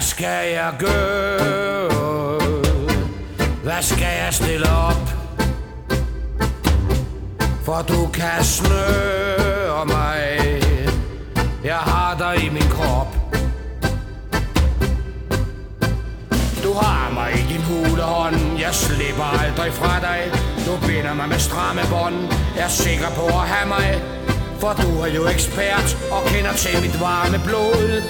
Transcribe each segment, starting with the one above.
Hvad skal jeg gøre? Hvad skal jeg stille op? For du kan snøre mig. Jeg har dig i min krop. Du har mig i din hule hånd. Jeg slipper aldrig fra dig. Du binder mig med stramme bånd. Jeg er sikker på at have mig. For du er jo ekspert Og kender til mit varme blod.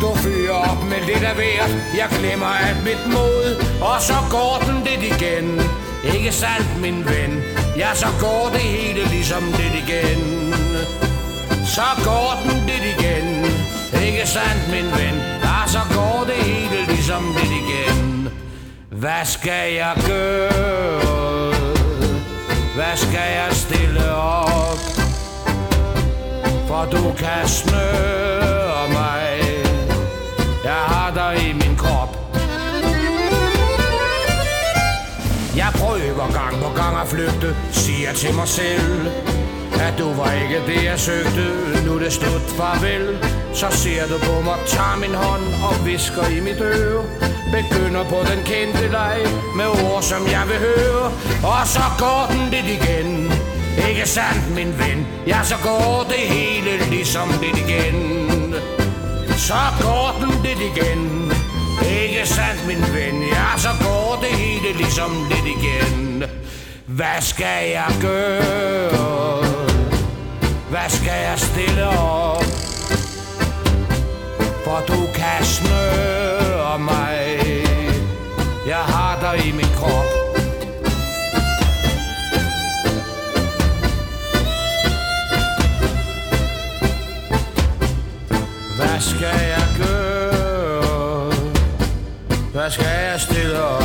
Du fyrer op med lidt af hvert. Jeg glemmer alt mit mod Og så går den lidt igen. Ikke sandt min ven? Ja så går det hele ligesom lidt igen. Så går den lidt igen. Ikke sandt min ven? Ja så går det hele ligesom lidt igen. Hvad skal jeg gøre? Hvad skal jeg stille op? For du kan snøre mig. Jeg prøver gang på gang at flygte Siger til mig selv At du var ikke det jeg søgte. Nu er det slut farvel. Så ser du på mig, tager min hånd Og visker i mit øre. Begynder på den kendte leg Med ord som jeg vil høre. Og så går den lidt igen. Ikke sandt min ven? Ja så går det hele ligesom lidt igen. Så går den lidt igen ikke sandt, min ven? Ja, så går det hele ligesom lidt igen. Hvad skal jeg gøre? Hvad skal jeg stille op? For du kan snøre mig. Jeg har dig i min krop. Hvad skal jeg? Hvad skal jeg stille op?